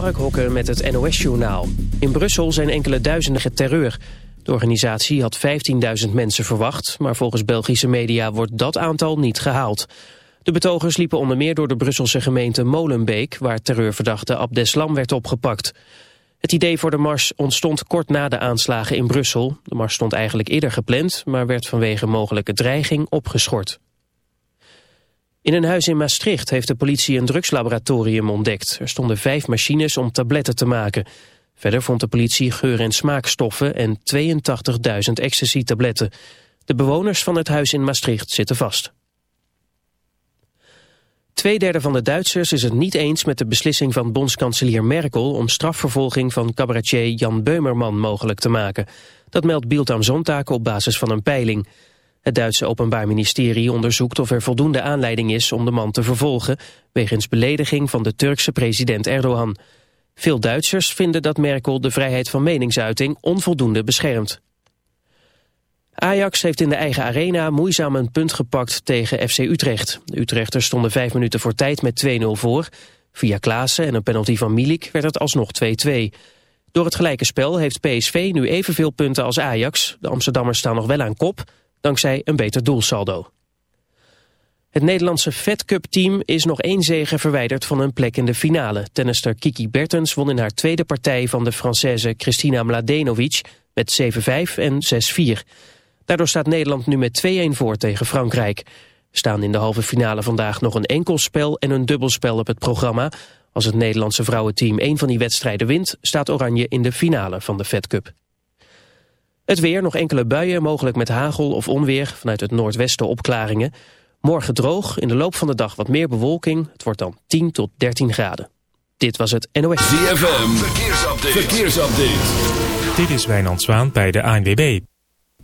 Mark Hokker met het NOS-journaal. In Brussel zijn enkele duizenden terreur. De organisatie had 15.000 mensen verwacht... maar volgens Belgische media wordt dat aantal niet gehaald. De betogers liepen onder meer door de Brusselse gemeente Molenbeek... waar terreurverdachte Abdeslam werd opgepakt. Het idee voor de mars ontstond kort na de aanslagen in Brussel. De mars stond eigenlijk eerder gepland... maar werd vanwege mogelijke dreiging opgeschort. In een huis in Maastricht heeft de politie een drugslaboratorium ontdekt. Er stonden vijf machines om tabletten te maken. Verder vond de politie geur- en smaakstoffen en 82.000 ecstasy-tabletten. De bewoners van het huis in Maastricht zitten vast. Tweederde van de Duitsers is het niet eens met de beslissing van bondskanselier Merkel om strafvervolging van cabaretier Jan Beumerman mogelijk te maken. Dat meldt Bild am Sonntag op basis van een peiling. Het Duitse Openbaar Ministerie onderzoekt of er voldoende aanleiding is om de man te vervolgen wegens belediging van de Turkse president Erdogan. Veel Duitsers vinden dat Merkel de vrijheid van meningsuiting onvoldoende beschermt. Ajax heeft in de eigen arena moeizaam een punt gepakt tegen FC Utrecht. De Utrechters stonden vijf minuten voor tijd met 2-0 voor. Via Klaassen en een penalty van Milik werd het alsnog 2-2. Door het gelijke spel heeft PSV nu evenveel punten als Ajax. De Amsterdammers staan nog wel aan kop, dankzij een beter doelsaldo. Het Nederlandse Fed Cup team is nog één zege verwijderd van een plek in de finale. Tennister Kiki Bertens won in haar tweede partij van de Française Christina Mladenovic met 7-5 en 6-4. Daardoor staat Nederland nu met 2-1 voor tegen Frankrijk. Staan in de halve finale vandaag nog een enkelspel en een dubbelspel op het programma. Als het Nederlandse vrouwenteam één van die wedstrijden wint, staat Oranje in de finale van de Fed Cup. Het weer, nog enkele buien, mogelijk met hagel of onweer. Vanuit het noordwesten opklaringen. Morgen droog, in de loop van de dag wat meer bewolking. Het wordt dan 10 tot 13 graden. Dit was het NOS. ZFM, verkeersupdate. verkeersupdate. Dit is Wijnand Zwaan bij de ANWB.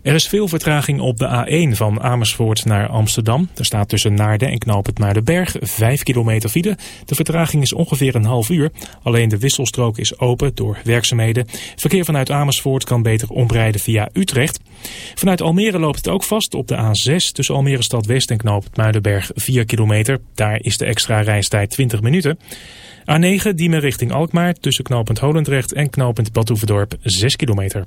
Er is veel vertraging op de A1 van Amersfoort naar Amsterdam. Er staat tussen Naarden en Knoop het Muidenberg 5 kilometer file. De vertraging is ongeveer een half uur. Alleen de wisselstrook is open door werkzaamheden. Verkeer vanuit Amersfoort kan beter omrijden via Utrecht. Vanuit Almere loopt het ook vast op de A6 tussen Almere Stad West en Knoop Muidenberg 4 kilometer. Daar is de extra reistijd 20 minuten. A9 Diemen richting Alkmaar tussen knooppunt Holendrecht en knooppunt Badhoevedorp 6 kilometer.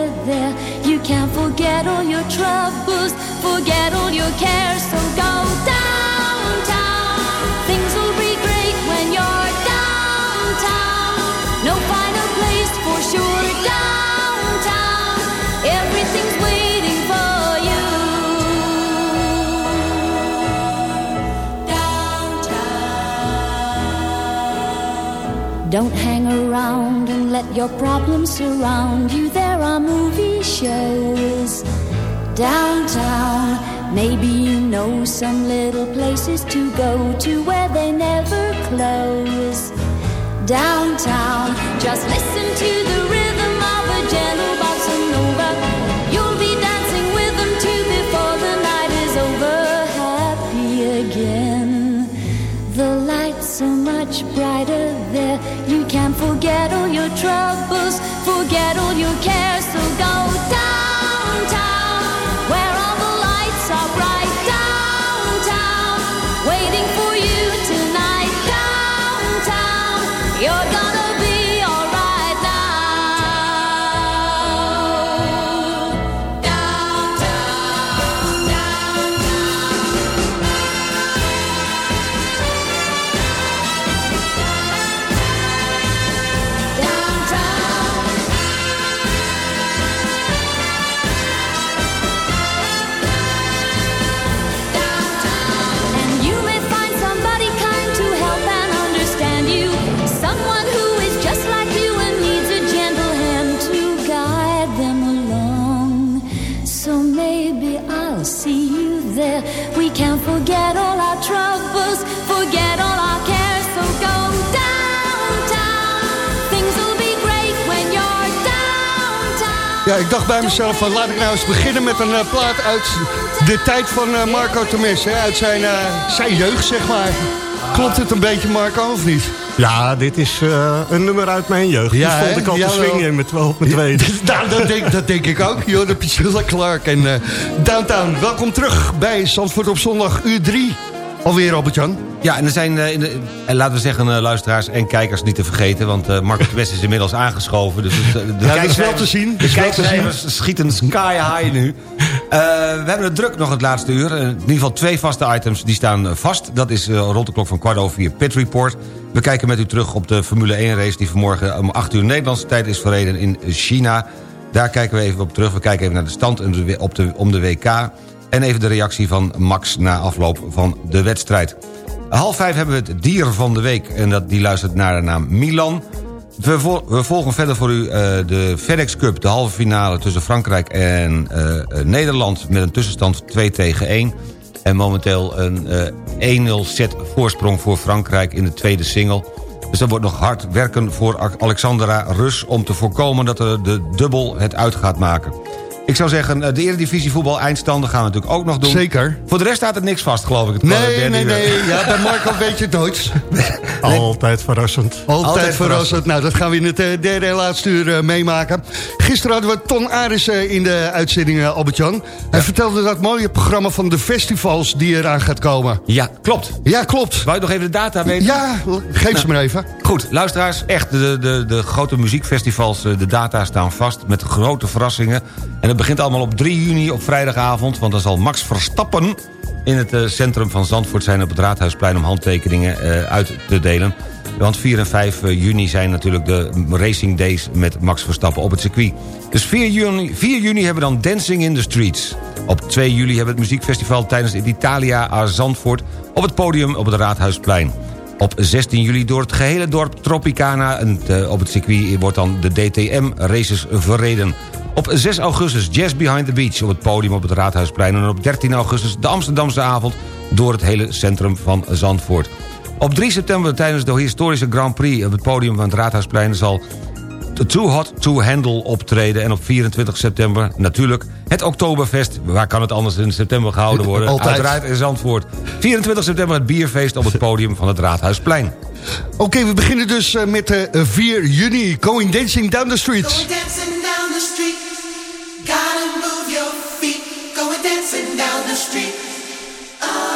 can forget all your troubles, forget all your cares. So go downtown. Things will be great when you're downtown. No final place for sure. Downtown, everything's waiting for you. Downtown. Don't hang around and let your problems surround you. There are movie shows downtown Maybe you know some little places to go to where they never close. Downtown, just listen to the rhythm of a gentle bossa nova. You'll be dancing with them too before the night is over. Happy again. The lights so much brighter there. You can't forget all your troubles, settle your cares, so go down. Van laat ik nou eens beginnen met een eh, plaat uit de tijd van eh, Marco Temes. Hè, uit zijn, eh, zijn jeugd, zeg maar. Klopt het een beetje, Marco, of niet? Ja, dit is een nummer uit mijn jeugd. Ja, hè? ik al te swingen twe- op mijn tweede. nou, dat denk, dat denk ik ook. De Priscilla Clark en eh, Downtown. Welkom terug bij Zandvoort op zondag, uur 3. Alweer, Albert-Jan. Ja, en er zijn, eh, de, en laten we zeggen, eh, luisteraars en kijkers niet te vergeten... want eh Marco de West is inmiddels aangeschoven. Dus eh, de Ja, is wel te zien. De kijkcijfers schieten sky high nu. We hebben het druk nog het laatste uur. In ieder geval twee vaste items die staan vast. Dat is eh, rond de klok van kwart over vier Pit Report. We kijken met u terug op de Formule 1 race... die vanmorgen om 8 uur Nederlandse tijd is verreden in China. Daar kijken we even op terug. We kijken even naar de stand de- op de, om de WK... En even de reactie van Max na afloop van de wedstrijd. Half vijf hebben we het dier van de week. En dat, die luistert naar de naam Milan. We, vol- we volgen verder voor u eh, de FedEx Cup. De halve finale tussen Frankrijk en eh, eh, Nederland. Met een tussenstand 2 tegen 1. En momenteel een eh 1-0 set voorsprong voor Frankrijk in de tweede single. Dus dat wordt nog hard werken voor Alexandra Rus... om te voorkomen dat er de dubbel het uit gaat maken. Ik zou zeggen, eh, de Eredivisie voetbal eindstanden gaan we natuurlijk ook nog doen. Zeker. Voor de rest staat er niks vast, geloof ik. Het Nee, nee, uur. nee. Ja, bij Marco weet je het nooit. Altijd verrassend. Altijd, Altijd verrassend. Nou, dat gaan we in het eh, derde en laatste uur eh, meemaken. Gisteren hadden we Ton Aris in de uitzending, Albert-Jan. Hij vertelde dat mooie programma van de festivals die eraan gaat komen. Ja, klopt. Ja, klopt. Wou je nog even de data weten? Ja, geef ze maar even. Goed, luisteraars, echt, de, de, de grote muziekfestivals, de data staan vast met grote verrassingen. En het begint allemaal op 3 juni op vrijdagavond, want dan zal Max Verstappen in het eh, centrum van Zandvoort zijn op het Raadhuisplein om handtekeningen eh, uit te delen. Want 4 en 5 juni zijn natuurlijk de racing days met Max Verstappen op het circuit. Dus 4 juni, 4 juni hebben we dan Dancing in the Streets. Op 2 juli hebben we het muziekfestival tijdens het Italia a Zandvoort... op het podium op het Raadhuisplein. Op 16 juli door het gehele dorp Tropicana. En eh, op het circuit wordt dan de DTM-races verreden. Op 6 augustus Jazz Behind the Beach op het podium op het Raadhuisplein. En op 13 augustus de Amsterdamse avond door het hele centrum van Zandvoort. Op 3 september tijdens de historische Grand Prix op het podium van het Raadhuisplein... zal Too Hot to Handle optreden. En op 24 september natuurlijk het Oktoberfest. Waar kan het anders in september gehouden worden? Altijd. Uiteraard in Zandvoort. 24 september het bierfeest op het podium van het Raadhuisplein. Oké, we beginnen dus eh, met eh, 4 juni. Going Dancing Down the Streets. Dancing down the street. Going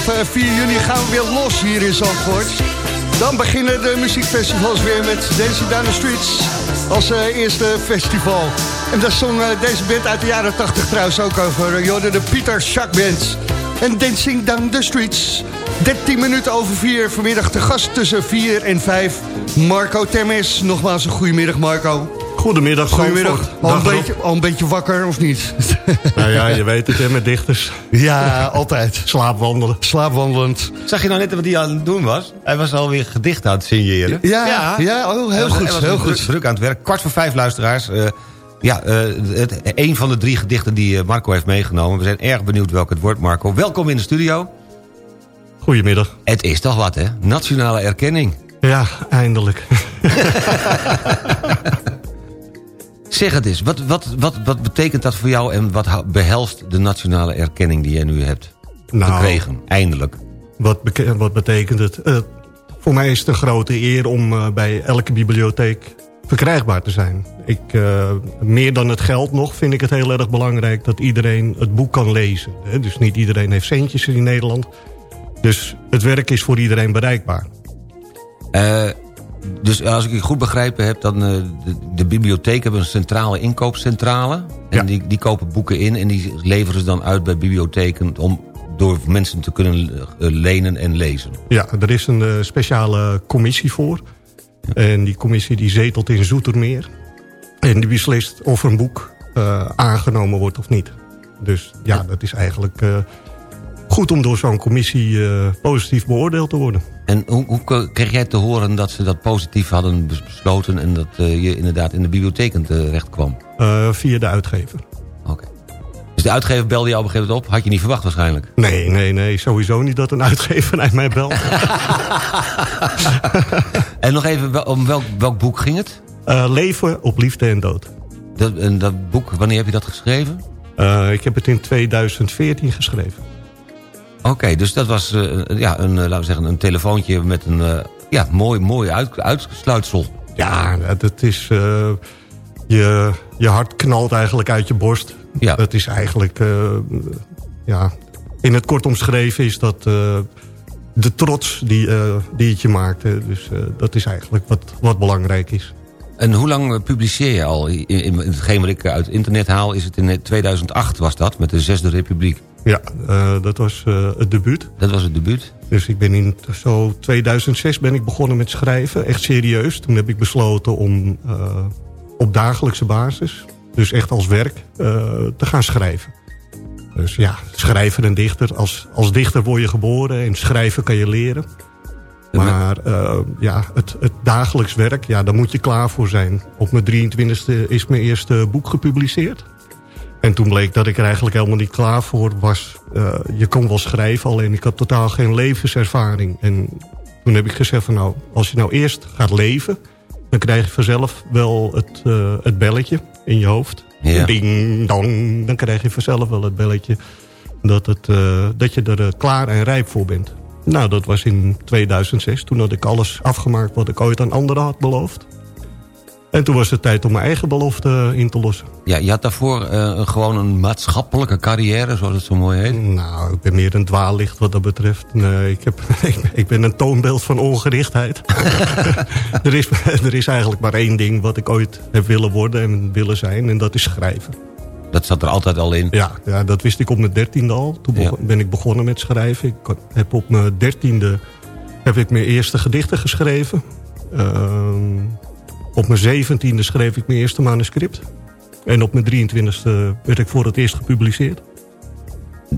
vanaf eh, 4 juni gaan we weer los hier in Zandvoort. Dan beginnen de muziekfestivals weer met Dancing Down the Streets als eh, eerste festival. En daar zong eh, deze band uit de jaren 80 trouwens ook over. Jorden de Pieter Schack Band. En Dancing Down the Streets. 13 minuten over 4 vanmiddag te gast tussen 4 en 5. Marco Temes. Nogmaals een goedemiddag Marco. Goedemiddag, Goedemiddag. Al een, beetje, al een beetje wakker of niet? Nou ja, je weet het, hè, met dichters. ja, altijd. Slaapwandelen. Slaapwandelend. Zag je nou net wat hij aan het doen was? Hij was alweer gedicht aan het signeren. Ja, ja, oh, heel Hij was- goed, hij was heel druk, goed. Druk aan het werk. Kwart voor vijf luisteraars. Eh, ja, eh, het, een van de drie gedichten die eh, Marco heeft meegenomen. We zijn erg benieuwd welk het wordt, Marco. Welkom in de studio. Goedemiddag. Het is toch wat, hè? Nationale erkenning. Ja, eindelijk. Zeg het eens, wat, wat, wat, wat betekent dat voor jou... en wat behelst de nationale erkenning die jij nu hebt Nou, gekregen? Eindelijk. Wat, wat betekent het? Eh, voor mij is het een grote eer om eh, bij elke bibliotheek verkrijgbaar te zijn. Ik, eh, meer dan het geld nog vind ik het heel erg belangrijk... dat iedereen het boek kan lezen. Hè? Dus niet iedereen heeft centjes in Nederland. Dus het werk is voor iedereen bereikbaar. Dus als ik je goed begrepen heb... dan eh, de, de bibliotheek hebben een centrale inkoopcentrale. En Ja. die, die kopen boeken in en die leveren ze dan uit bij bibliotheken... om door mensen te kunnen eh, lenen en lezen. Ja, er is een eh, speciale commissie voor. En die commissie die zetelt in Zoetermeer. En die beslist of een boek aangenomen wordt of niet. Dus ja, dat is eigenlijk goed om door zo'n commissie eh, positief beoordeeld te worden. En hoe, hoe kreeg jij te horen dat ze dat positief hadden bes- besloten... en dat eh, je inderdaad in de bibliotheken terecht kwam? Eh, via de uitgever. Oké. Dus de uitgever belde jou op een gegeven moment op? Had je niet verwacht waarschijnlijk? Nee, nee, nee, sowieso niet dat een uitgever naar mij belt. En nog even, om welk, welk boek ging het? Leven op liefde en dood. Dat, en dat boek, wanneer heb je dat geschreven? Ik heb het in 2014 geschreven. Oké, dus dat was eh, ja, een, eh, laten we zeggen, een telefoontje met een eh, ja, mooi, mooi uit, uitsluitsel. Ja, dat is... je, je hart knalt eigenlijk uit je borst. Ja. Dat is eigenlijk... ja, in het kort omschreven is dat de trots die, die het je maakt. Dus dat is eigenlijk wat, wat belangrijk is. En hoe lang publiceer je al? In, in hetgeen wat ik uit internet haal, is het in 2008 was dat, met de Zesde Republiek. Ja, eh, dat was eh, het debuut. Dat was het debuut. Dus ik ben in zo 2006 ben ik begonnen met schrijven. Echt serieus. Toen heb ik besloten om eh, op dagelijkse basis, dus echt als werk, te gaan schrijven. Dus ja, schrijver en dichter. Als, als dichter word je geboren en schrijven kan je leren. Maar ja, het, het dagelijks werk, ja, daar moet je klaar voor zijn. Op mijn 23e is mijn eerste boek gepubliceerd. En toen bleek dat ik er eigenlijk helemaal niet klaar voor was. Eh, je kon wel schrijven, alleen ik had totaal geen levenservaring. En toen heb ik gezegd van nou, als je nou eerst gaat leven... dan krijg je vanzelf wel het, eh, het belletje in je hoofd. Ja. Ding, dong, dan krijg je vanzelf wel het belletje... dat, het, eh, dat je er klaar en rijp voor bent. Nou, dat was in 2006. Toen had ik alles afgemaakt wat ik ooit aan anderen had beloofd. En toen was het tijd om mijn eigen belofte in te lossen. Ja, je had daarvoor eh, gewoon een maatschappelijke carrière, zoals het zo mooi heet. Nou, ik ben meer een dwaallicht wat dat betreft. Nee, ik, heb, ik, ben- ik ben een toonbeeld van ongerichtheid. er, is, er is eigenlijk maar één ding wat ik ooit heb willen worden en willen zijn. En dat is schrijven. Dat zat er altijd al in. Ja, ja dat wist ik op mijn dertiende al. Toen Ja. ben ik begonnen met schrijven. Ik heb op mijn dertiende heb ik mijn eerste gedichten geschreven. Ehm, op mijn zeventiende schreef ik mijn eerste manuscript. En op mijn 23e werd ik voor het eerst gepubliceerd.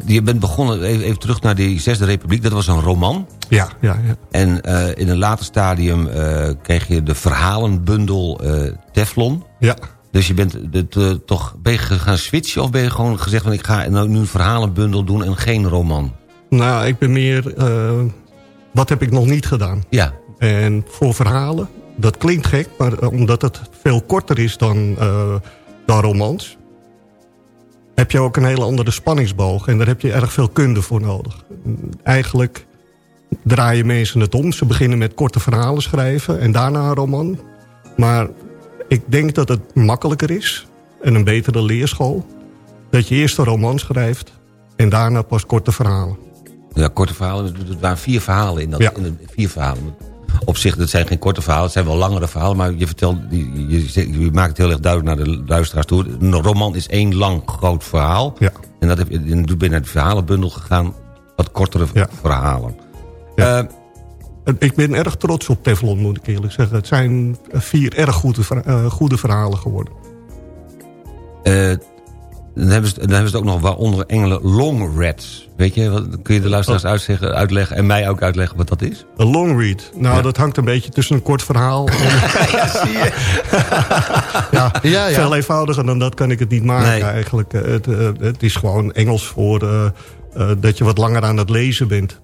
Je bent begonnen, even, even terug naar die Zesde Republiek. Dat was een roman. Ja, ja, ja. En eh, in een later stadium eh, kreeg je de verhalenbundel eh, Teflon. Ja, Dus je bent het, toch, ben je gaan switchen of ben je gewoon gezegd... van ik ga nou nu een verhalenbundel doen en geen roman? nou, ik ben meer... wat heb ik nog niet gedaan? Ja, En voor verhalen, dat klinkt gek... maar eh, omdat het veel korter is dan, eh, dan romans... heb je ook een hele andere spanningsboog. En daar heb je erg veel kunde voor nodig. Eigenlijk draaien mensen het om. Ze beginnen met korte verhalen schrijven en daarna een roman. Maar ik denk dat het makkelijker is... en een betere leerschool... dat je eerst een roman schrijft... en daarna pas korte verhalen. ja korte verhalen. Er waren vier verhalen in dat. Ja. In de, vier verhalen. Op zich, dat zijn geen korte verhalen. Het zijn wel langere verhalen. Maar je vertelt, je, je, je maakt het heel erg duidelijk naar de luisteraars toe. Een roman is één lang groot verhaal. Ja. En dat heb je, ben je naar de verhalenbundel gegaan. Wat kortere Ja. verhalen. Ja. Eh, Ik ben erg trots op Teflon, moet ik eerlijk zeggen. Het zijn vier erg goede, eh, goede verhalen geworden. Eh, dan, hebben ze, dan hebben ze het ook nog waaronder engelen long. Weet je, wat, kun je de luisteraars Oh. uitzeggen, uitleggen en mij ook uitleggen wat dat is? Een long read, nou Ja. dat hangt een beetje tussen een kort verhaal... en ja, zie je. ja, Ja, ja. veel eenvoudiger dan dat kan ik het niet maken Nee. eigenlijk. Eh, Het, eh, het is gewoon Engels voor eh, dat je wat langer aan het lezen bent.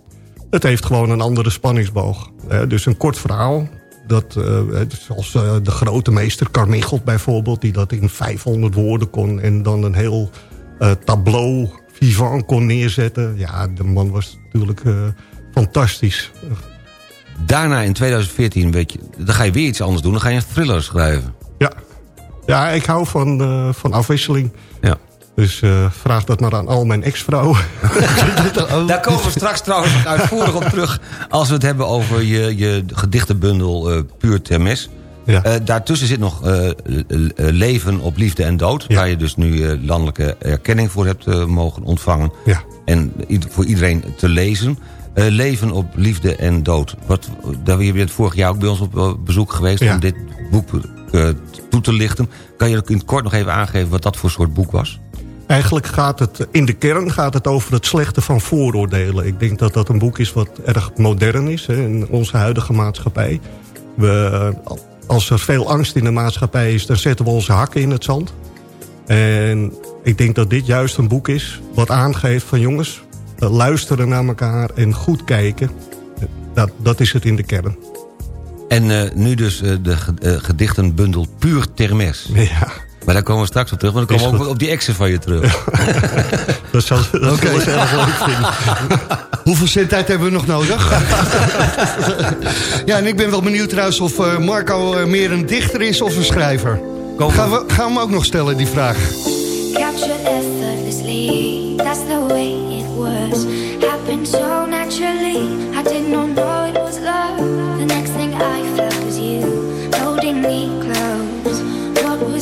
Het heeft gewoon een andere spanningsboog. Dus een kort verhaal... Dat, eh, zoals eh, de grote meester Carmichael bijvoorbeeld... die dat in 500 woorden kon... en dan een heel eh, tableau vivant kon neerzetten. Ja, de man was natuurlijk fantastisch. Daarna in 2014, weet je, dan ga je weer iets anders doen. Dan ga je een thriller schrijven. Ja, ja ik hou van, van afwisseling. Ja. Dus eh, vraag dat maar aan al mijn ex-vrouwen. Daar komen we straks trouwens uitvoerig op terug... als we het hebben over je, je gedichtenbundel eh Puur Termes. Ja. Eh, daartussen zit nog Leven op Liefde en Dood... Ja. waar je dus nu landelijke erkenning voor hebt mogen ontvangen. Ja. En voor iedereen te lezen. Leven op Liefde en Dood. Wat, daar, je bent vorig jaar ook bij ons op bezoek geweest... Ja. om dit boek toe te lichten. Kan je in het kort nog even aangeven wat dat voor soort boek was? Eigenlijk gaat het in de kern gaat het over het slechte van vooroordelen. Ik denk dat dat een boek is wat erg modern is hè, in onze huidige maatschappij. We, als er veel angst in de maatschappij is, dan zetten we onze hakken in het zand. En ik denk dat dit juist een boek is wat aangeeft van jongens... luisteren naar elkaar en goed kijken. Dat, dat is het in de kern. En eh, nu dus eh, de eh, gedichtenbundel Puur Termes. Ja, Maar daar komen we straks op terug, want dan komen we ook goed. op die exen van je terug. dat zal, dat ze erg leuk vinden. Hoeveel zendtijd hebben we nog nodig? ja, en ik ben wel benieuwd trouwens of eh, Marco eh, meer een dichter is of een schrijver. Gaan we, gaan we hem ook nog stellen, die vraag. Captured effortlessly, that's the way it was. Happened so naturally, I did not know it was love. The next thing I felt was you, holding me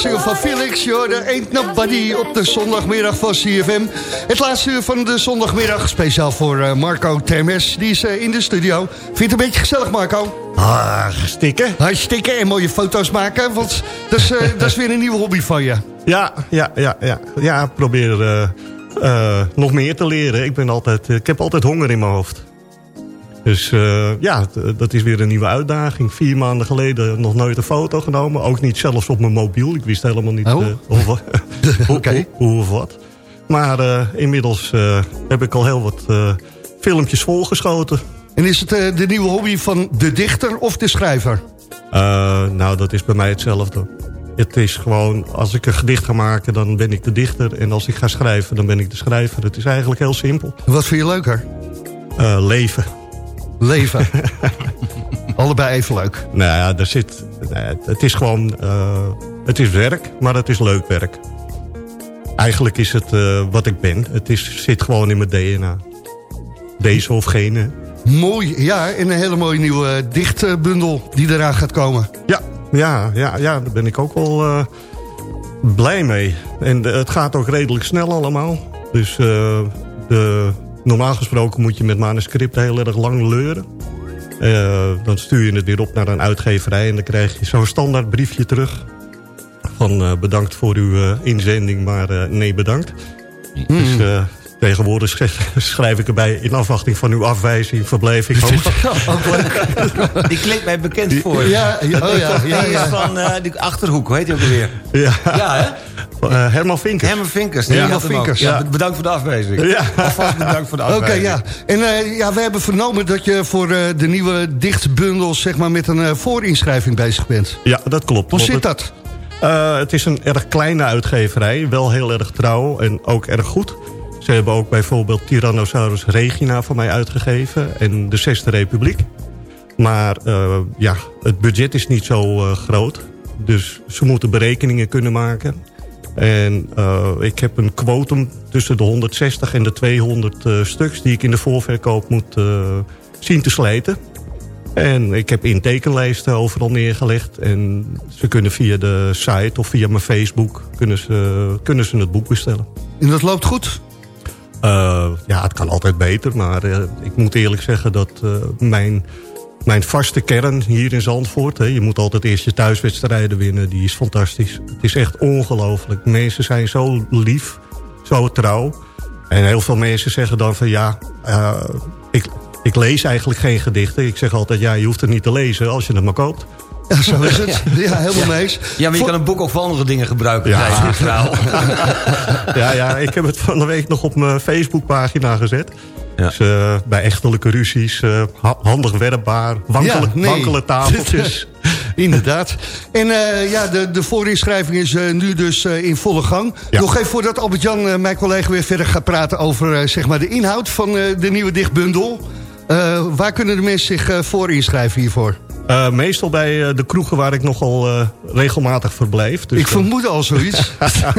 Single van Felix. Joh, de Ain't Nobody op de zondagmiddag van CFM. Het laatste uur van de zondagmiddag. Speciaal voor eh, Marco Termes. Die is eh, in de studio. Vind je het een beetje gezellig, Marco? Ah, stikken. Hartstikke. En mooie foto's maken. Want dat is, eh, dat is weer een nieuwe hobby van je. Ja, ja, ja, ja. Ja, probeer nog meer te leren. Ik, ben altijd, ik heb altijd honger in mijn hoofd. Dus eh, ja, d- dat is weer een nieuwe uitdaging. Vier maanden geleden nog nooit een foto genomen. Ook niet zelfs op mijn mobiel. Ik wist helemaal niet Oh. eh, of, hoe, Oké. hoe, hoe of wat. Maar eh, inmiddels eh, heb ik al heel wat eh, filmpjes volgeschoten. En is het eh, de nieuwe hobby van de dichter of de schrijver? Eh, nou, dat is bij mij hetzelfde. Het is gewoon, als ik een gedicht ga maken, dan ben ik de dichter. En als ik ga schrijven, dan ben ik de schrijver. Het is eigenlijk heel simpel. Wat vind je leuker? Eh, leven. Leven. Allebei even leuk. Nou ja, daar zit, nou het is gewoon, eh, het is werk, maar het is leuk werk. Eigenlijk is het eh, wat ik ben. Het is, zit gewoon in mijn DNA. Deze of gene. Mooi, ja. En een hele mooie nieuwe eh, dichtbundel die eraan gaat komen. Ja, ja, ja, ja daar ben ik ook wel blij mee. En het gaat ook redelijk snel allemaal. Dus de, normaal gesproken moet je met manuscripten heel erg lang leuren. Eh, dan stuur je het weer op naar een uitgeverij... en dan krijg je zo'n standaard briefje terug... van eh, bedankt voor uw eh, inzending, maar nee bedankt. Dus eh, tegenwoordig schrijf, ik erbij... in afwachting van uw afwijzing verblijf ik ook. Die klinkt mij bekend voor. Ja, ja, oh ja, van eh die Achterhoek, hoe heet hij ook alweer? Ja, Ja, hè? Eh, Herman Vinkers. Herman Vinkers. Herman. Ja, bedankt voor de afwijzing. Ja. Alvast bedankt voor de Oké, afwijzing. ja. En eh, ja, we hebben vernomen dat je voor eh, de nieuwe dichtbundel... zeg maar met een eh, voorinschrijving bezig bent. Ja, dat klopt. Hoe zit dat? Eh, het is een erg kleine uitgeverij. Wel heel erg trouw en ook erg goed. Ze hebben ook bijvoorbeeld Tyrannosaurus Regina voor mij uitgegeven. En de Zesde Republiek. Maar eh, ja, het budget is niet zo eh, groot. Dus ze moeten berekeningen kunnen maken. En eh, ik heb een quotum tussen de 160 en de 200 eh, stuks... die ik in de voorverkoop moet zien te slijten. En ik heb intekenlijsten overal neergelegd. En ze kunnen via de site of via mijn Facebook... kunnen ze, kunnen ze het boek bestellen. En dat loopt goed? Eh, ja, het kan altijd beter, maar eh, ik moet eerlijk zeggen dat eh, mijn, mijn vaste kern hier in Zandvoort... Hè, je moet altijd eerst je thuiswedstrijden winnen, die is fantastisch. Het is echt ongelooflijk. Mensen zijn zo lief, zo trouw. En heel veel mensen zeggen dan van ja, ik, ik lees eigenlijk geen gedichten. Ik zeg altijd ja, je hoeft het niet te lezen als je het maar koopt. Ja, zo is het. Ja, helemaal mee eens. Ja, maar je kan een boek ook voor andere dingen gebruiken. Ja. Ja, ja, ik heb het van de week nog op mijn Facebookpagina gezet. Ja. Dus, eh, bij echtelijke ruzies, ha- handig werkbaar, wankele, Ja, nee. wankele tafeltjes. Inderdaad. En eh, ja, de, de voorinschrijving is nu dus in volle gang. Ja. Nog even voordat Albert-Jan, mijn collega, weer verder gaat praten... over zeg maar de inhoud van de nieuwe dichtbundel. Waar kunnen de mensen zich voor inschrijven hiervoor? Eh, meestal bij eh, de kroegen waar ik nogal eh, regelmatig verblijf. Dus, Ik vermoed al zoiets.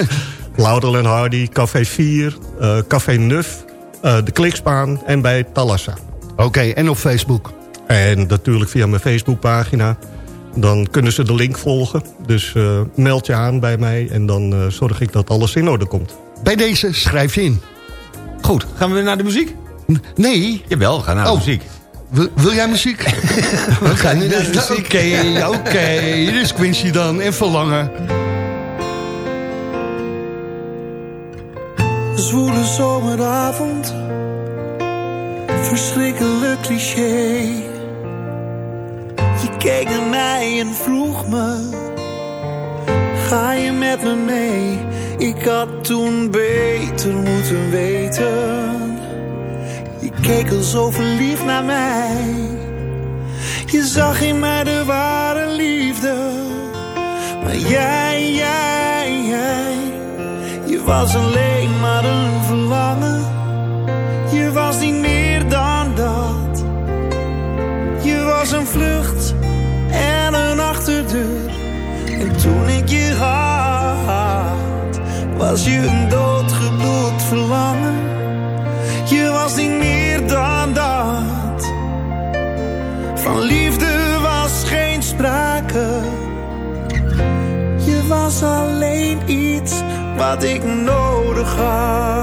Laudel en Hardy, Café 4, eh, Café Nuf, eh, de Klikspaan en bij Talassa. Oké, en op Facebook. En natuurlijk via mijn Facebookpagina. Dan kunnen ze de link volgen. Dus eh, meld je aan bij mij en dan eh, zorg ik dat alles in orde komt. Bij deze schrijf je in. Goed, gaan we weer naar de muziek? N- Nee, Jawel, we gaan naar de Oh. muziek. Wil, wil jij muziek? We gaan naar de muziek. Oké, oké. Hier is Quincy dan en Verlangen. Zwoele zomeravond, verschrikkelijk cliché. Je keek naar mij en vroeg me, ga je met me mee? Ik had toen beter moeten weten. Je keek al zo verliefd naar mij. Je zag in mij de ware liefde. Maar jij, jij, jij. Je was alleen maar een verlangen. Je was niet meer dan dat. Je was een vlucht en een achterdeur. En toen ik je had, was je een doodgebloed was alleen iets wat ik nodig had.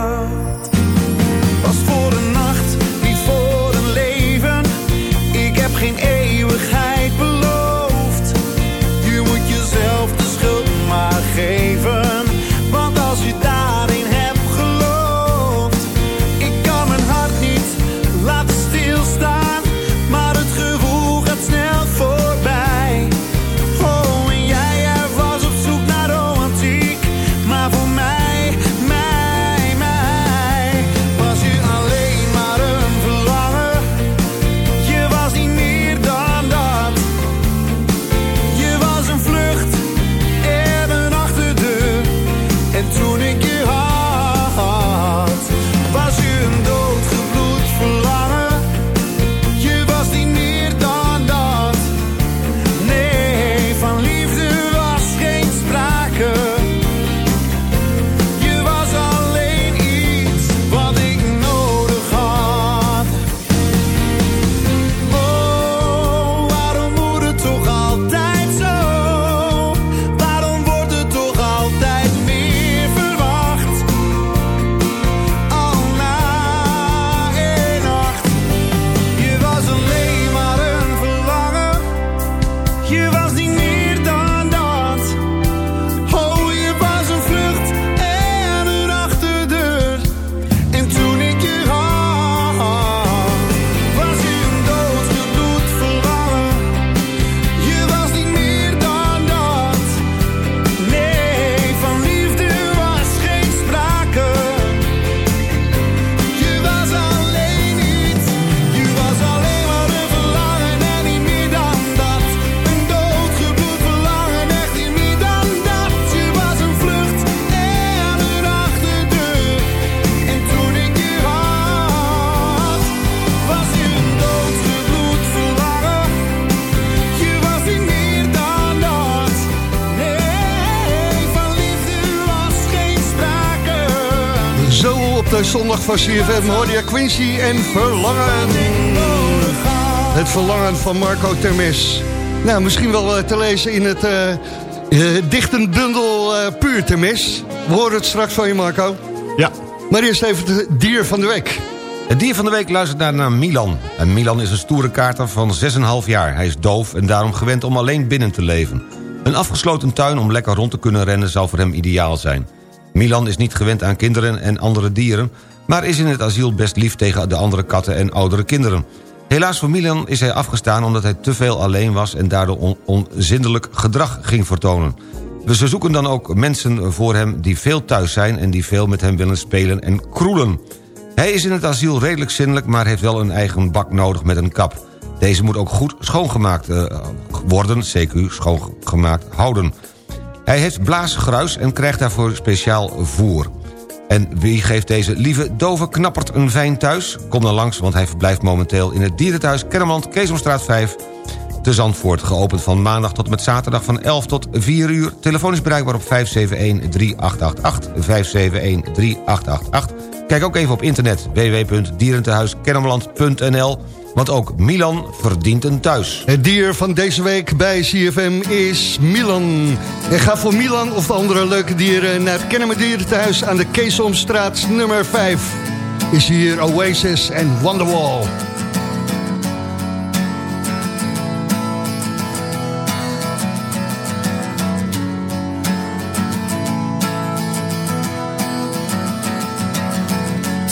Op zondag van CFM hoorde je Quincy en Verlangen. Het verlangen van Marco Termes. Nou, misschien wel eh, te lezen in het dichtenbundel eh Puur Termes. We horen het straks van je, Marco. Ja, Maar eerst even het dier van de week. Het dier van de week luistert naar, naar Milan. En Milan is een stoere kater van 6,5 jaar. Hij is doof en daarom gewend om alleen binnen te leven. Een afgesloten tuin om lekker rond te kunnen rennen zou voor hem ideaal zijn. Milan is niet gewend aan kinderen en andere dieren... maar is in het asiel best lief tegen de andere katten en oudere kinderen. Helaas voor Milan is hij afgestaan omdat hij te veel alleen was... en daardoor on onzindelijk gedrag ging vertonen. We zoeken dan ook mensen voor hem die veel thuis zijn... en die veel met hem willen spelen en kroelen. Hij is in het asiel redelijk zindelijk... maar heeft wel een eigen bak nodig met een kap. Deze moet ook goed schoongemaakt eh, worden, CQ schoongemaakt houden. Hij heeft blaasgruis en krijgt daarvoor speciaal voer. En wie geeft deze lieve dove knappert een fijn thuis? Kom dan langs, want hij verblijft momenteel in het dierenthuis Kennemerland, Keesomstraat 5 te Zandvoort. Geopend van maandag tot met zaterdag van 11 tot 4 uur. Telefoon is bereikbaar op 571-3888. 571-3888. Kijk ook even op internet www.dierentehuiskennemerland.nl want ook Milan verdient een thuis. Het dier van deze week bij CFM is Milan. En ga voor Milan of de andere leuke dieren naar het Kennemer aan de Keesomstraat nummer 5. Is hier Oasis en Wonderwall.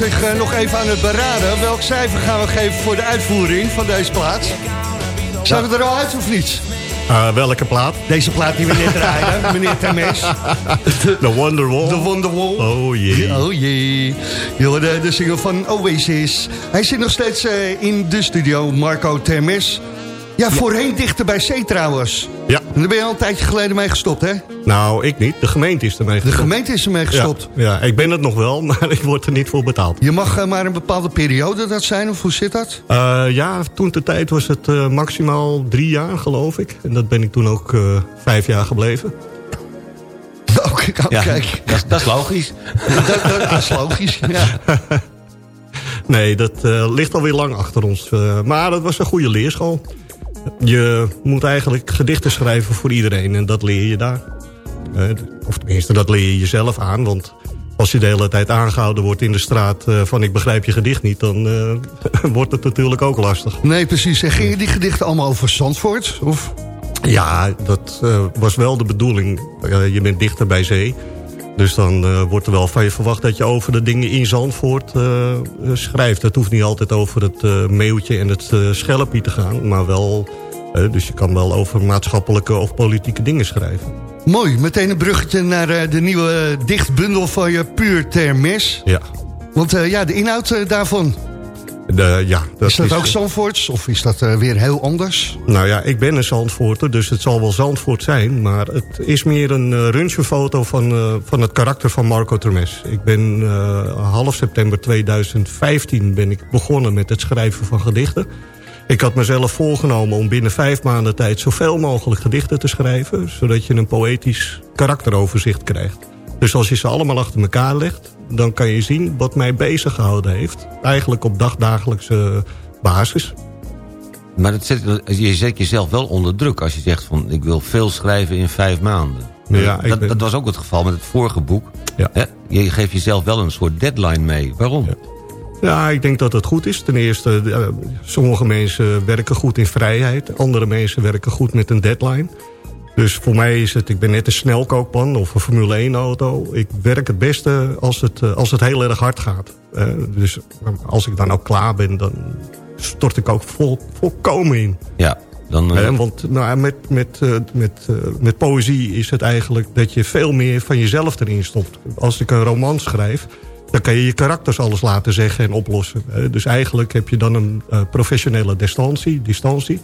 Zich eh, nog even aan het beraden. Welk cijfer gaan we geven voor de uitvoering van deze plaat? Zijn we er al uit of niet? Uh, welke plaat? Deze plaat die we net draaiden, meneer Termes. The Wonderwall. De Wonderwall. Oh jee. Oh jee. Je hoorde de single van Oasis. Hij zit nog steeds eh, in de studio, Marco Termes. Ja, voorheen dichter bij zee trouwens. Ja. En daar ben je al een tijdje geleden mee gestopt, hè? Nou, ik niet. De gemeente is ermee De gestopt. gemeente is ermee gestopt. Ja, ja, ik ben het nog wel, maar ik word er niet voor betaald. Je mag eh, maar een bepaalde periode dat zijn, of hoe zit dat? Eh, ja, toen de tijd was het eh, maximaal drie jaar, geloof ik. En dat ben ik toen ook vijf jaar gebleven. Oké, Ja, kijk. dat, is- dat is logisch. Dat, dat, dat is logisch. Ja. Nee, dat eh, ligt alweer lang achter ons. Maar dat was een goede leerschool. Je moet eigenlijk gedichten schrijven voor iedereen en dat leer je daar. Eh, of tenminste, dat leer je jezelf aan, want... Als je de hele tijd aangehouden wordt in de straat eh, van ik begrijp je gedicht niet... dan eh, wordt het natuurlijk ook lastig. Nee, precies. En gingen die gedichten allemaal over Zandvoort? Of? Ja, dat was wel de bedoeling. Je bent dichter bij zee. Dus dan eh, wordt er wel van je verwacht dat je over de dingen in Zandvoort eh, schrijft. Het hoeft niet altijd over het eh meeuwtje en het schelpje te gaan. Maar wel, dus je kan wel over maatschappelijke of politieke dingen schrijven. Mooi, meteen een bruggetje naar de nieuwe dichtbundel van je Puur Termes. Ja, Want ja, de inhoud daarvan, de, ja dat is dat ook Zandvoorts of is dat eh, weer heel anders? Nou ja, ik ben een Zandvoorter, dus het zal wel Zandvoort zijn. Maar het is meer een uh, van, uh, van het karakter van Marco Termes. Ik ben half september 2015 ben ik begonnen met het schrijven van gedichten. Ik had mezelf voorgenomen om binnen vijf maanden tijd... zoveel mogelijk gedichten te schrijven... zodat je een poëtisch karakteroverzicht krijgt. Dus als je ze allemaal achter elkaar legt... dan kan je zien wat mij bezig gehouden heeft. Eigenlijk op dagdagelijkse basis. Maar dat zet, je zet jezelf wel onder druk als je zegt van... ik wil veel schrijven in vijf maanden. Ja, dat, ben... dat, was ook het geval met het vorige boek. Ja. Hè? Je geeft jezelf wel een soort deadline mee. Waarom? Ja. Ja, ik denk dat het goed is. Ten eerste, uh, sommige mensen werken goed in vrijheid. Andere mensen werken goed met een deadline. Dus voor mij is het, ik ben net een snelkookpan of een Formule 1 auto. Ik werk het beste als het, uh, als het heel erg hard gaat. Uh, dus als ik dan ook klaar ben, dan stort ik ook vol, volkomen in. Ja, dan... Uh... want nou, met, met, met, met poëzie is het eigenlijk dat je veel meer van jezelf erin stopt. Als ik een roman schrijf, dan kan je je karakters alles laten zeggen en oplossen. Dus eigenlijk heb je dan een professionele distantie, distantie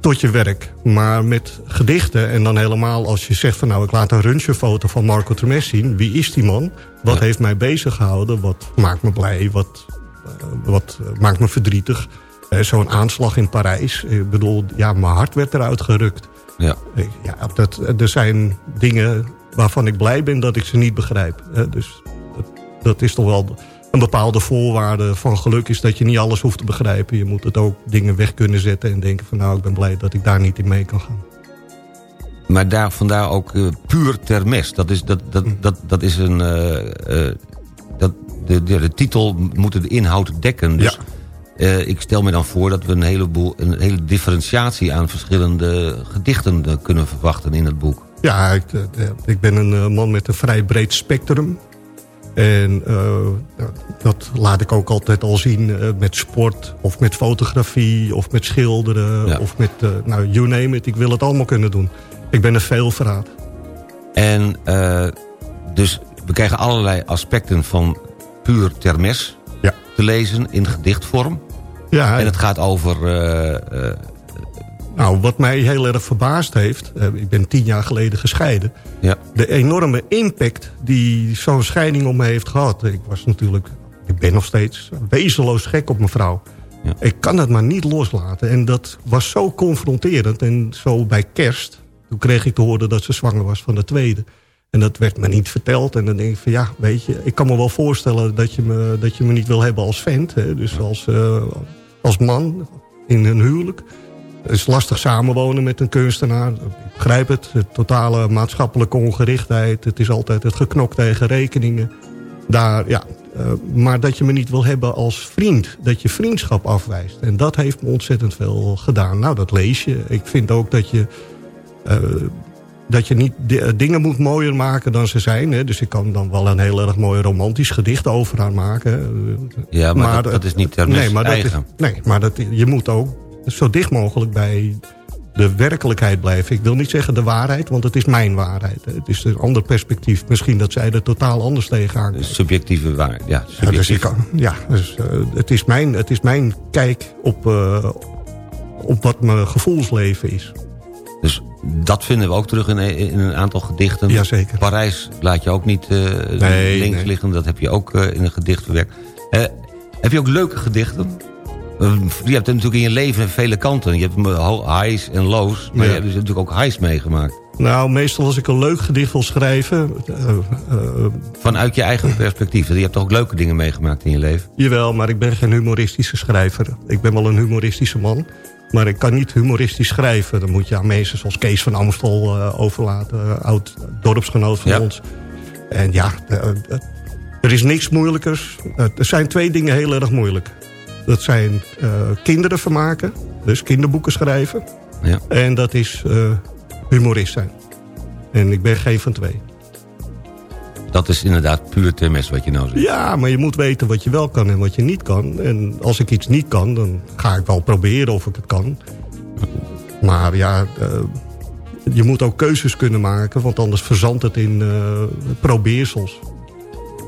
tot je werk. Maar met gedichten en dan helemaal als je zegt van nou ik laat een röntgenfoto van Marco Tremes zien. Wie is die man? Wat ja. heeft mij bezig gehouden? Wat maakt me blij? Wat, wat maakt me verdrietig? Zo'n aanslag in Parijs. Ik bedoel, ja, mijn hart werd eruit gerukt. Ja. Ja, dat, er zijn dingen waarvan ik blij ben dat ik ze niet begrijp. Dus dat, dat is toch wel een bepaalde voorwaarde van geluk is dat je niet alles hoeft te begrijpen. Je moet het ook dingen weg kunnen zetten en denken van nou ik ben blij dat ik daar niet in mee kan gaan. Maar daar, vandaar ook uh, puur termes. Dat is, dat, dat, dat, dat is een... Uh, uh, dat, de, de, de, titel moet de inhoud dekken. Dus ja. ik stel me dan voor dat we een heleboel een hele differentiatie aan verschillende gedichten kunnen verwachten in het boek. Ja, ik, ik ben een man met een vrij breed spectrum. En uh, dat laat ik ook altijd al zien uh, met sport of met fotografie of met schilderen ja. of met, uh, nou, you name it. Ik wil het allemaal kunnen doen. Ik ben een veelverraad. En dus we krijgen allerlei aspecten van puur termes ja. te lezen in gedichtvorm. Ja, en het gaat over... nou, wat mij heel erg verbaasd heeft... ik ben tien jaar geleden gescheiden... Ja. de enorme impact die zo'n scheiding op me heeft gehad. Ik was natuurlijk, ik ben nog steeds wezenloos gek op mijn vrouw. Ja. Ik kan het maar niet loslaten. En dat was zo confronterend. En zo bij kerst, toen kreeg ik te horen dat ze zwanger was van de tweede. En dat werd me niet verteld. En dan denk ik van ja, weet je, ik kan me wel voorstellen dat je me, dat je me niet wil hebben als vent. Hè? Dus als, uh, als man in een huwelijk. Het is lastig samenwonen met een kunstenaar. Ik begrijp het. De totale maatschappelijke ongerichtheid. Het is altijd het geknok tegen rekeningen. Daar, ja. Uh, maar dat je me niet wil hebben als vriend. Dat je vriendschap afwijst. En dat heeft me ontzettend veel gedaan. Nou, dat lees je. Ik vind ook dat je... Uh, dat je niet dingen moet mooier maken dan ze zijn. Hè? Dus ik kan dan wel een heel erg mooi romantisch gedicht over haar maken. Ja, maar, maar dat, dat, is niet nee, maar eigen. Dat is, nee, maar dat, je moet ook zo dicht mogelijk bij de werkelijkheid blijven. Ik wil niet zeggen de waarheid, want het is mijn waarheid. Het is een ander perspectief. Misschien dat zij er totaal anders tegenaan kijken. Subjectieve waarheid, ja. Ja, dus, ik kan, ja, dus uh, het, is mijn, het is mijn kijk op, uh, op wat mijn gevoelsleven is. Dus dat vinden we ook terug in, in een aantal gedichten. Jazeker. Parijs laat je ook niet eh, Nee, links nee. liggen. Dat heb je ook eh, in een gedicht verwerkt. Eh, heb je ook leuke gedichten? Eh, je hebt natuurlijk in je leven vele kanten. Je hebt highs en lows. Maar Ja. je hebt dus natuurlijk ook highs meegemaakt. Nou, meestal als ik een leuk gedicht wil schrijven... eh, eh, Vanuit je eigen perspectief. Je hebt toch ook leuke dingen meegemaakt in je leven? Jawel, maar ik ben geen humoristische schrijver. Ik ben wel een humoristische man. Maar ik kan niet humoristisch schrijven. Dan moet je aan mensen zoals Kees van Amstel eh, overlaten. eh, oud dorpsgenoot van Ja. ons. En ja, eh, eh, er is niks moeilijkers. Eh, er zijn twee dingen heel erg moeilijk. Dat zijn eh, kinderen vermaken. Dus kinderboeken schrijven. Ja. En dat is eh, humorist zijn. En ik ben geen van twee. Dat is inderdaad puur TMS wat je nou zegt. Ja, maar je moet weten wat je wel kan en wat je niet kan. En als ik iets niet kan, dan ga ik wel proberen of ik het kan. Maar ja, eh, je moet ook keuzes kunnen maken... want anders verzandt het in probeersels.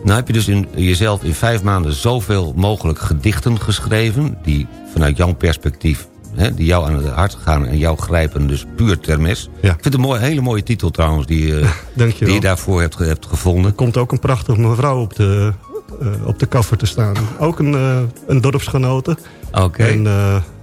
Nou heb je dus in, jezelf in vijf maanden zoveel mogelijk gedichten geschreven... die vanuit jouw perspectief, hè, die jou aan het hart gaan... en jou grijpen, dus puur termes. Ja. Ik vind het een mooi, hele mooie titel trouwens, die, eh, Dank je die je daarvoor hebt, hebt gevonden. Er komt ook een prachtige mevrouw op de, eh, op de cover te staan. Ook een, eh, een dorpsgenote. Oké.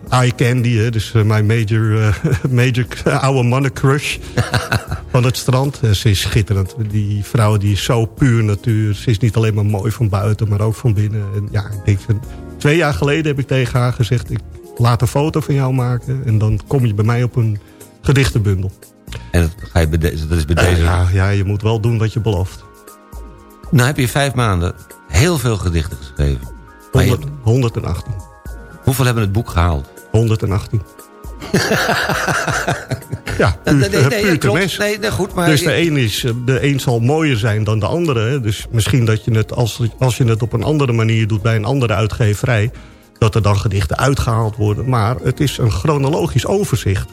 Eye candy, hè, dus eh, mijn major, eh, major oude mannen crush van het strand. Eh, ze is schitterend. Die vrouw die is zo puur natuur. Ze is niet alleen maar mooi van buiten, maar ook van binnen. En ja, ik denk, van- twee jaar geleden heb ik tegen haar gezegd... ik laat een foto van jou maken en dan kom je bij mij op een gedichtenbundel. En dat, ga je bij deze, dat is bij Eh, deze... ja, ja, je moet wel doen wat je belooft. Nou heb je vijf maanden heel veel gedichten geschreven. Maar je 100, 118. Hoeveel hebben het boek gehaald? 118. ja, puur, Nee, nee, nee, puur te klopt. mes. Nee, nee, goed, maar... Dus de een, is, de een zal mooier zijn dan de andere. Dus misschien dat je het, als, als je het op een andere manier doet bij een andere uitgeverij... dat er dan gedichten uitgehaald worden. Maar het is een chronologisch overzicht.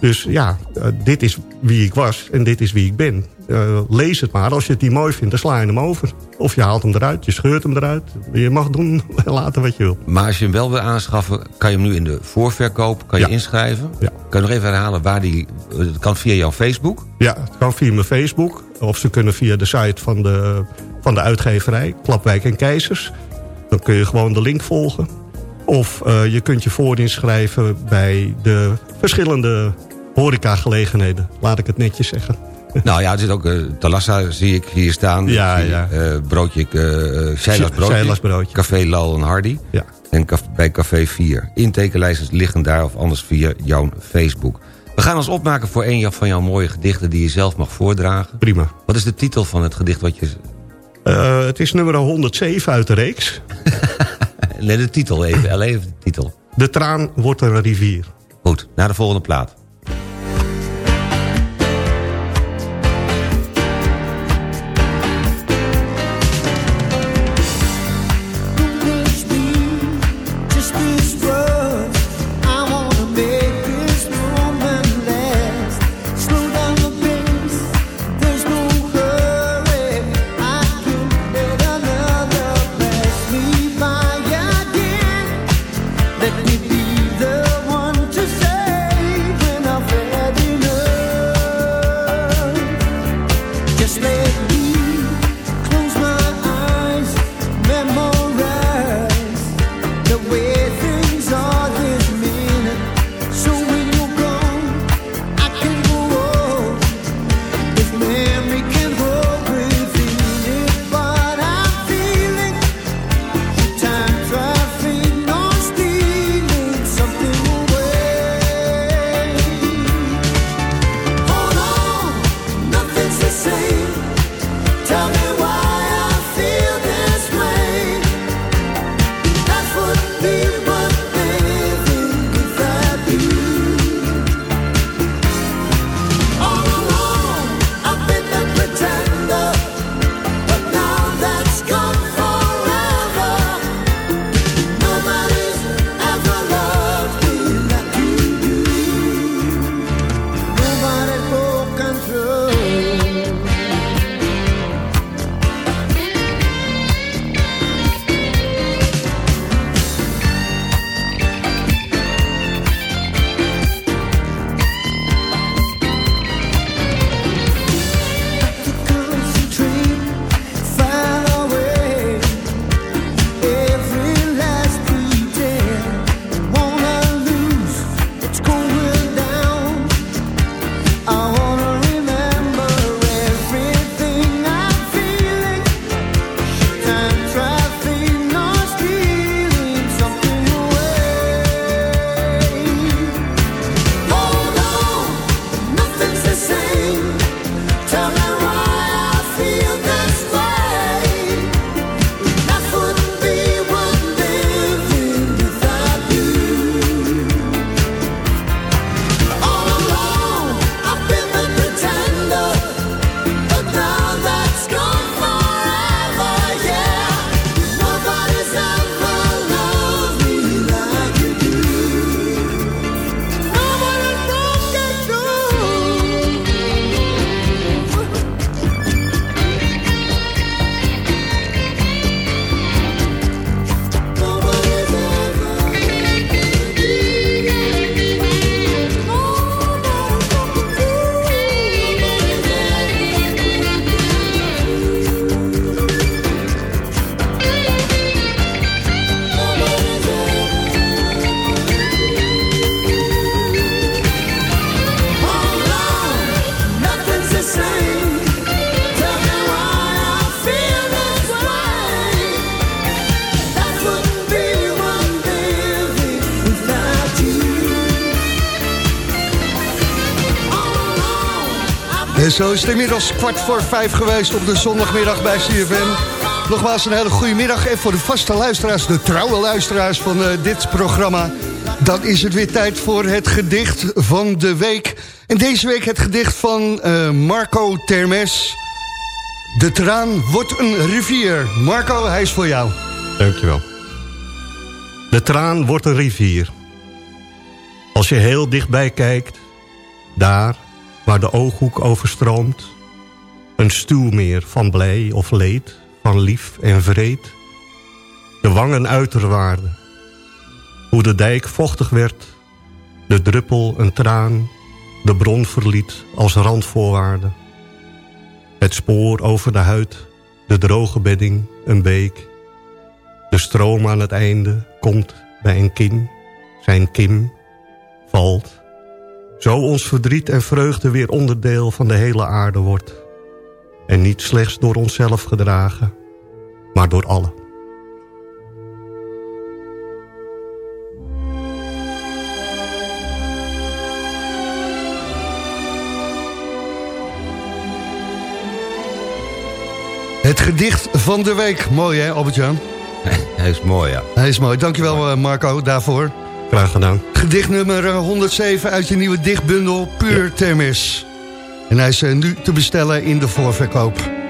Dus ja, eh, dit is wie ik was en dit is wie ik ben. Eh, lees het maar. Als je het niet mooi vindt, dan sla je hem over. Of je haalt hem eruit, je scheurt hem eruit. Je mag doen en laten wat je wil. Maar als je hem wel wil aanschaffen, kan je hem nu in de voorverkoop kan je Ja. inschrijven. Ja. Kan je nog even herhalen waar die... Het kan via jouw Facebook. Ja, het kan via mijn Facebook. Of ze kunnen via de site van de, van de uitgeverij, Klapwijk en Keizers. Dan kun je gewoon de link volgen. Of eh, je kunt je voorinschrijven bij de verschillende horecagelegenheden. Laat ik het netjes zeggen. Nou ja, er zit ook... eh Talassa zie ik hier staan. Ja, zie, ja. eh, broodje, uh, Sheila's broodje. Sheila's broodje. Café Lal en Hardy. Ja. En caf- bij Café 4. Intekenlijstens liggen daar of anders via jouw Facebook. We gaan ons opmaken voor een van jouw mooie gedichten... die je zelf mag voordragen. Prima. Wat is de titel van het gedicht wat je... Eh, het is nummer 107 uit de reeks. Nee, de titel even. Alleen even de titel. De traan wordt een rivier. Goed, naar de volgende plaat. En zo is het inmiddels kwart voor vijf geweest op de zondagmiddag bij CFM. Nogmaals een hele goede middag. En voor de vaste luisteraars, de trouwe luisteraars van eh, dit programma... dan is het weer tijd voor het gedicht van de week. En deze week het gedicht van eh, Marco Termes. De traan wordt een rivier. Marco, hij is voor jou. Dankjewel. De traan wordt een rivier. Als je heel dichtbij kijkt, daar waar de ooghoek overstroomt... een stuwmeer van blij of leed, van lief en vreed... de wangen uiterwaarden. Hoe de dijk vochtig werd, de druppel een traan... de bron verliet als randvoorwaarde. Het spoor over de huid, de droge bedding, een beek... De stroom aan het einde komt bij een kin, zijn kim valt. Zo ons verdriet en vreugde weer onderdeel van de hele aarde wordt. En niet slechts door onszelf gedragen, maar door allen. Het gedicht van de week. Mooi hè, Albert-Jan? Hij is mooi, ja. Hij is mooi. Dankjewel eh, Marco daarvoor. Graag gedaan. Gedicht nummer eh, 107 uit je nieuwe dichtbundel Puur Themis. En hij is eh, nu te bestellen in de voorverkoop.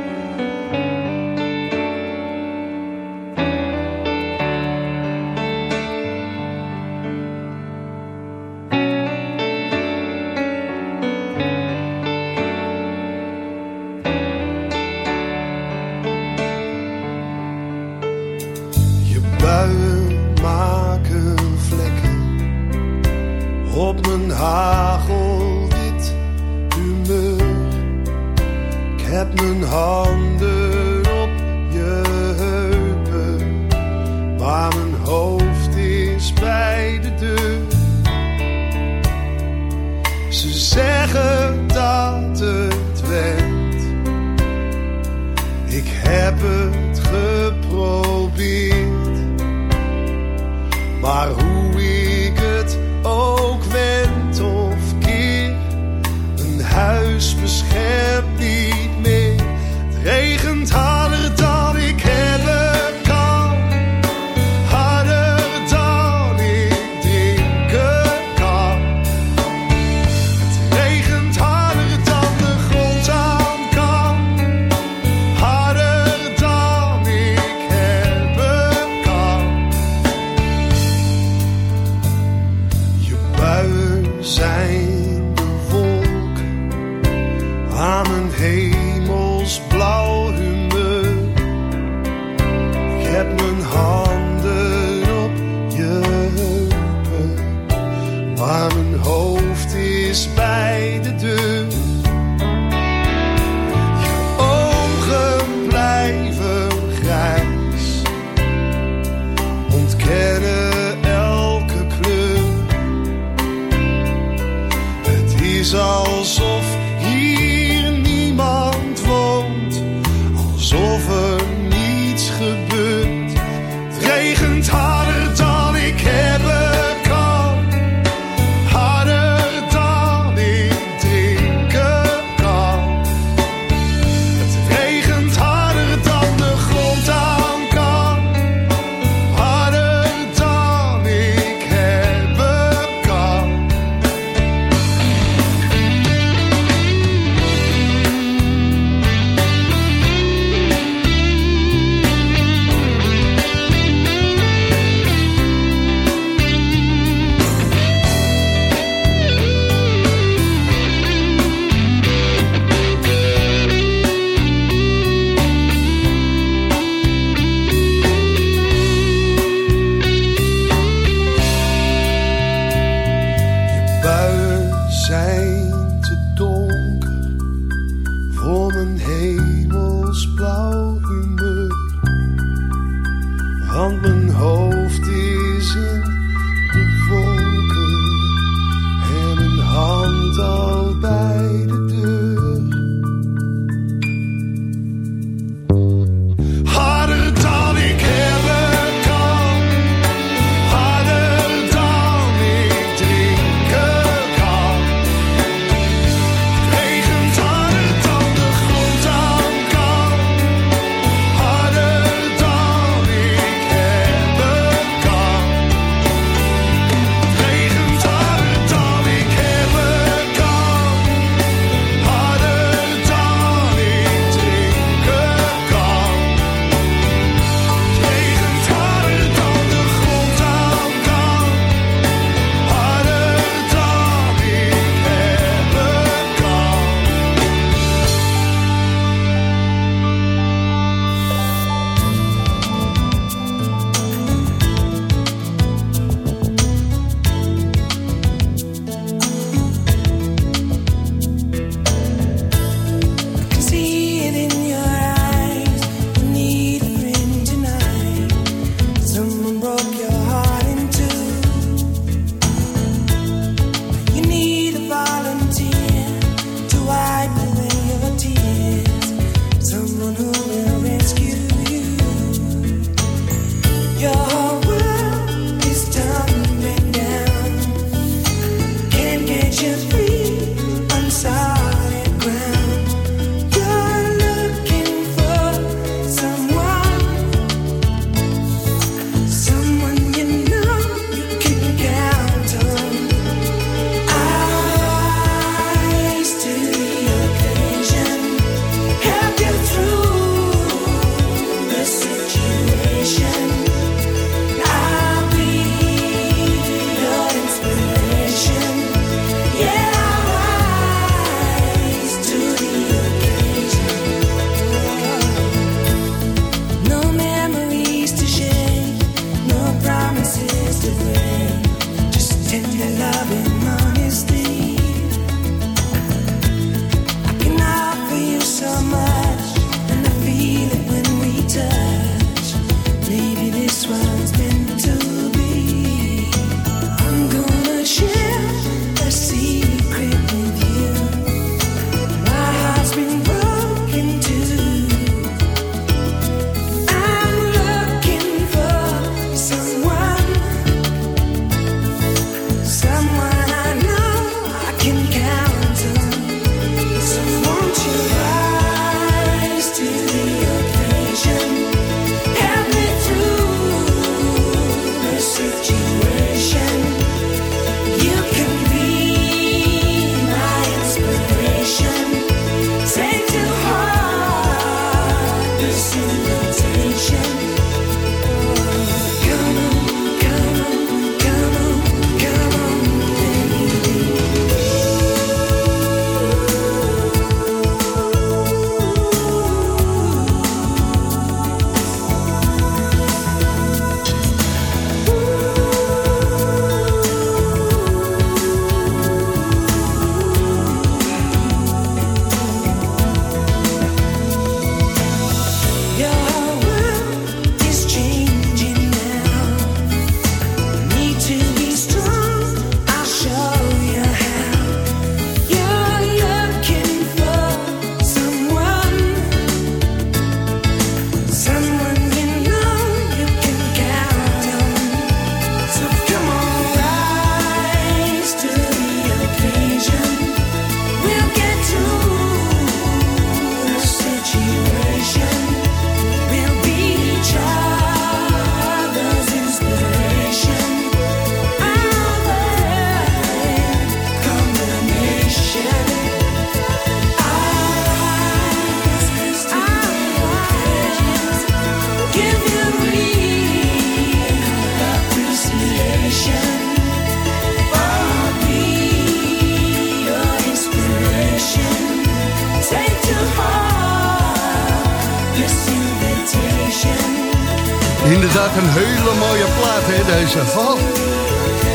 Inderdaad een hele mooie plaat, hè, deze. Oh.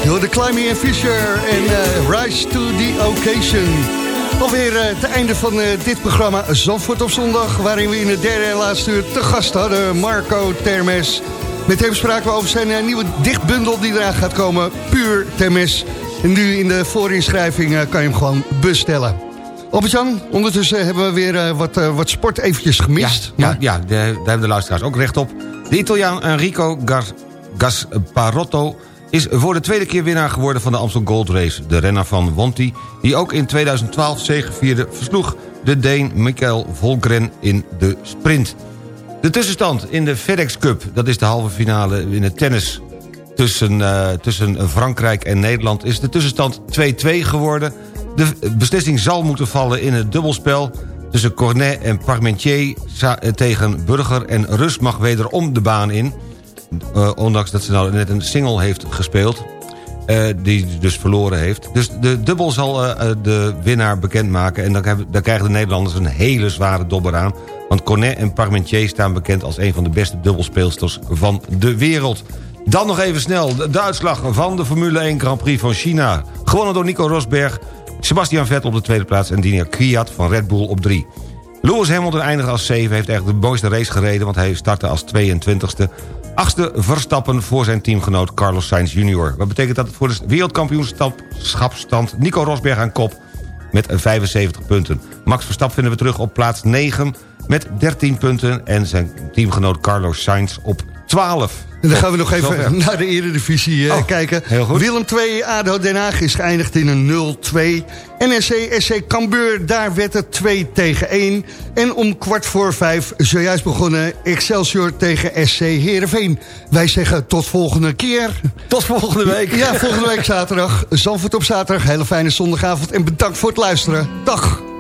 Door de Climby en Fisher en eh, Rise to the Occasion. Alweer eh, het einde van eh, dit programma Zandvoort op zondag... waarin we in het derde en laatste uur te gast hadden Marco Termes. Met hem spraken we over zijn eh, nieuwe dichtbundel die eraan gaat komen, Puur Termes. En nu in de voorinschrijving eh, kan je hem gewoon bestellen. Albert-Jan, ondertussen hebben we weer eh, wat, wat sport eventjes gemist. Ja, ja, de- daar hebben de luisteraars ook recht op. De Italiaan Enrico Gas- Gasparotto is voor de tweede keer winnaar geworden van de Amstel Gold Race. De renner van Wanty, die ook in 2012 zegevierde... versloeg de Deen Michael Volgren in de sprint. De tussenstand in de FedEx Cup, dat is de halve finale in het tennis... tussen, eh, tussen Frankrijk en Nederland, is de tussenstand 2-2 geworden. De beslissing zal moeten vallen in het dubbelspel... tussen Cornet en Parmentier eh, tegen Burger... en Rus mag wederom de baan in... Eh, ondanks dat ze nou net een single heeft gespeeld... eh, die dus verloren heeft. Dus de dubbel zal de winnaar bekendmaken... en dan, dan krijgen de Nederlanders een hele zware dobber aan... want Cornet en Parmentier staan bekend als een van de beste dubbelspeelsters van de wereld. Dan nog even snel de, uitslag van de Formule 1 Grand Prix van China. Gewonnen door Nico Rosberg, Sebastian Vettel op de tweede plaats... en Daniel Kwiat van Red Bull op drie. Lewis Hamilton eindigde als 7, heeft echt de mooiste race gereden... want hij startte als 22e. Achtste Verstappen voor zijn teamgenoot Carlos Sainz Jr. Wat betekent dat voor de wereldkampioenschapstand Nico Rosberg aan kop met 75 punten. Max Verstappen vinden we terug op plaats 9 met 13 punten... en zijn teamgenoot Carlos Sainz op 12. En dan gaan we nog even zover. naar de Eredivisie Oh, kijken. heel goed. Willem 2, ADO Den Haag is geëindigd in een 0-2. NSC, SC Cambuur, daar werd het 2 tegen 1. En om kwart voor vijf zojuist begonnen Excelsior tegen SC Heerenveen. Wij zeggen tot volgende keer. Tot volgende week. Ja, volgende week zaterdag. Zandvoort op zaterdag. Hele fijne zondagavond en bedankt voor het luisteren. Dag.